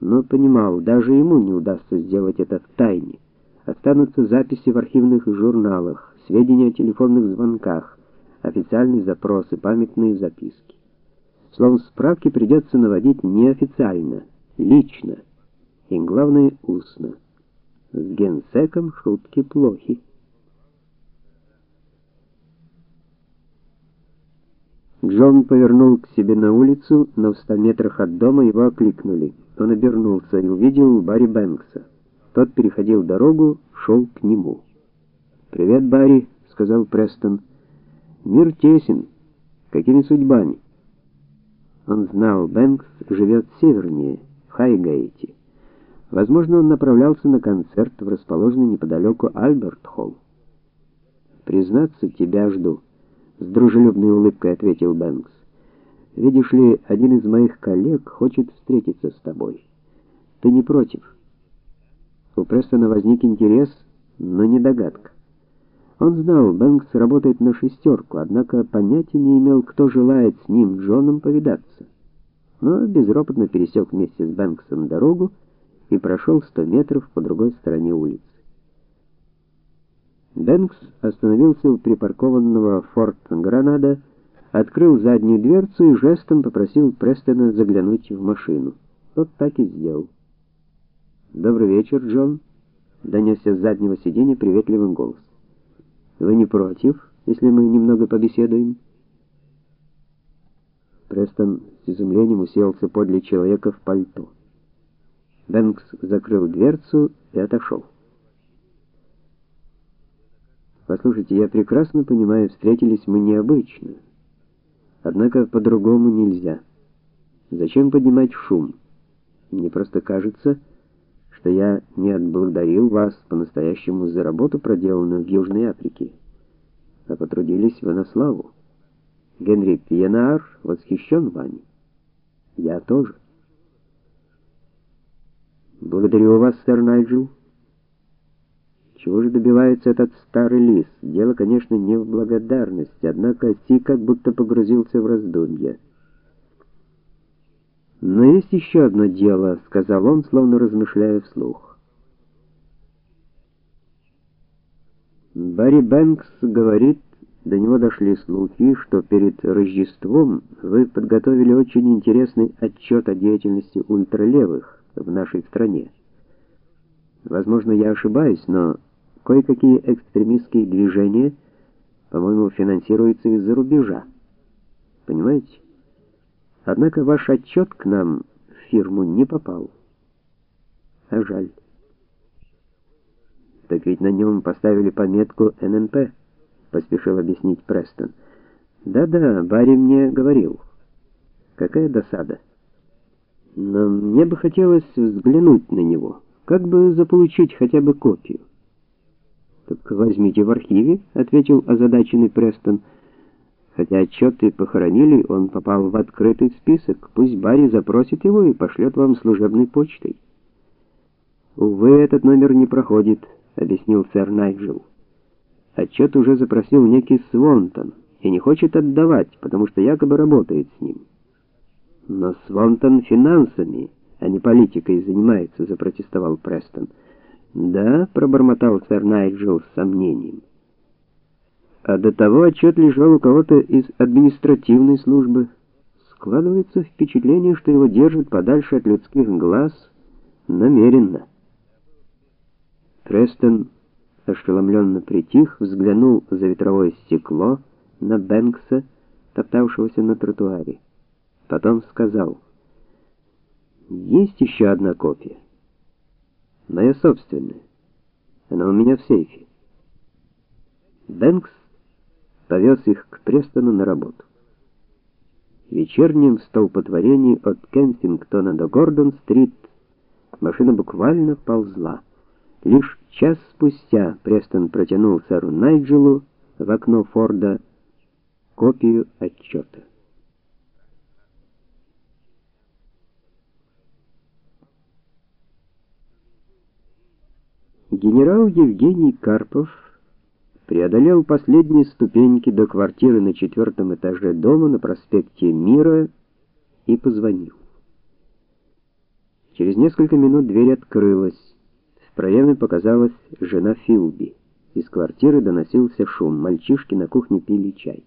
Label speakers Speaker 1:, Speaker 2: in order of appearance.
Speaker 1: но понимал, даже ему не удастся сделать это в тайне. Останутся записи в архивных журналах, сведения о телефонных звонках, официальные запросы, памятные записки. Словом, справки придется наводить неофициально, лично, и главное устно. С генсеком шутки плохи. Джон повернул к себе на улицу, но в ста метрах от дома его окликнули. Он обернулся и увидел Барри Бэнкса. Тот переходил дорогу, шел к нему. "Привет, Барри", сказал Престон. "Мир тесен. Какими судьбами?" Он знал, Бэнкс живет севернее, в Хайгейте. Возможно, он направлялся на концерт в расположенный неподалеку Альберт-холл. Признаться, тебя жду, с дружелюбной улыбкой ответил Бэнкс. Видишь ли, один из моих коллег хочет встретиться с тобой. Ты не против? У Престона возник интерес, но не догадка. Он знал, Бэнкс работает на шестерку, однако понятия не имел, кто желает с ним, Джоном, повидаться. Но безропотно пересек вместе с Бэнксом дорогу и прошел сто метров по другой стороне улицы. Бэнкс остановился у припаркованного Форт Гранада, открыл заднюю дверцу и жестом попросил Престона заглянуть в машину. Тот так и сделал. "Добрый вечер, Джон", донесся с заднего сиденья приветливый голос. "Вы не против, если мы немного побеседуем?" Престон с изумлением уселся подле человека в пальто. Бэнкс закрыл дверцу и отошел. Послушайте, я прекрасно понимаю, встретились мы необычно. Однако по-другому нельзя. Зачем поднимать шум? Мне просто кажется, что я не отблагодарил вас по-настоящему за работу, проделанную в Южной Африке. А потрудились вы на славу. Генри Пьенар восхищен вами. Я тоже. Благодарю вас, сэр Найджел. Чего же добивается этот старый лис? Дело, конечно, не в благодарности, однако Си как будто погрузился в раздумья. Но есть еще одно дело, сказал он, словно размышляя вслух. Барри Бэнкс говорит, до него дошли слухи, что перед Рождеством вы подготовили очень интересный отчет о деятельности ультралевых в нашей стране. Возможно, я ошибаюсь, но кое-какие экстремистские движения, по-моему, финансируются из-за рубежа. Понимаете? Однако ваш отчет к нам в фирму не попал. А жаль. Так ведь на нем поставили пометку ННП, поспешил объяснить Престон. Да-да, Барри мне говорил. Какая досада. Но мне бы хотелось взглянуть на него, как бы заполучить хотя бы копию. Так возьмите в архиве, ответил озадаченный Престон. Хотя отчеты похоронили, он попал в открытый список. Пусть Барри запросит его и пошлет вам служебной почтой. Увы, этот номер не проходит, объяснил сэр Найджел. Отчет уже запросил некий Свонтон и не хочет отдавать, потому что якобы работает с ним. Но Свонтон финансами, а не политикой занимается, запротестовал Престон. Да, пробормотал сэр Найджел с сомнением. А до того отчет лежал у кого-то из административной службы. Складывается впечатление, что его держат подальше от людских глаз намеренно. Престон ошеломленно притих, взглянул за ветровое стекло на Бэнкса, топтавшегося на тротуаре. Потом сказал: "Есть еще одна копия. Моя собственная. Она у меня в сейфе". Бэнкс повез их к Престону на работу. В вечернем столпотворении от Кенсингтона до Гордон-стрит машина буквально ползла. Лишь час спустя Престон протянул сэру Найджелу в окно Форда копию отчета. Генерал Евгений Карпов преодолел последние ступеньки до квартиры на четвертом этаже дома на проспекте Мира и позвонил. Через несколько минут дверь открылась. В проеме показалась жена Филби. Из квартиры доносился шум. Мальчишки на кухне пили чай.